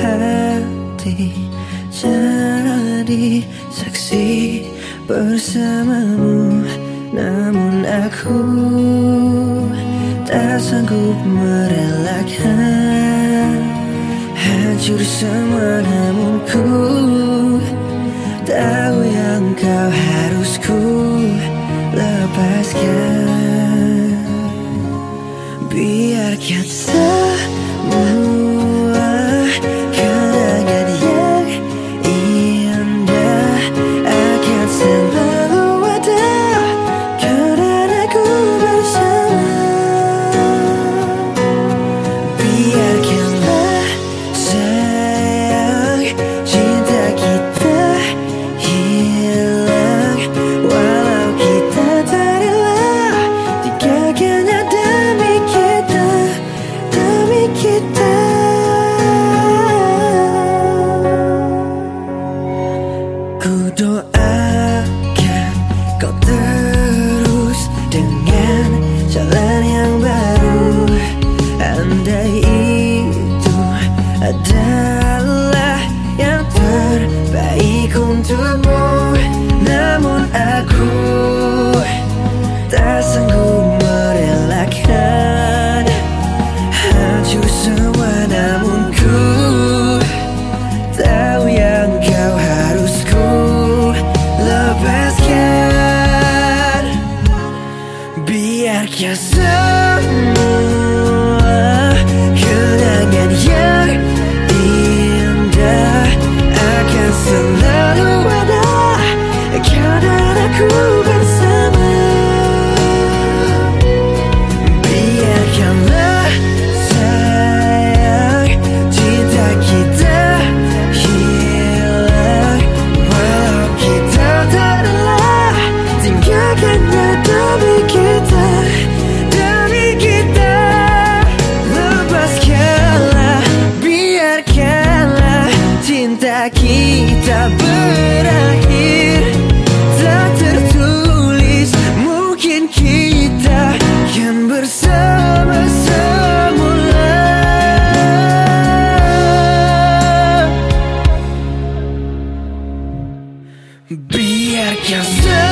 hati Jadi saksi bersamamu. Namun aku tak sanggup merelakan Hancur semua namun ku Tahu yang kau harus ku lepaskan. Biarkan saya Itu adalah yang terbaik untukmu. Namun aku tak sanggup merelakan Hancur semua namun ku Tahu yang kau harus ku lepaskan. Biarkan semua kita berakhir. Tak tertulis mungkin kita kan bersama semula Biarkan semua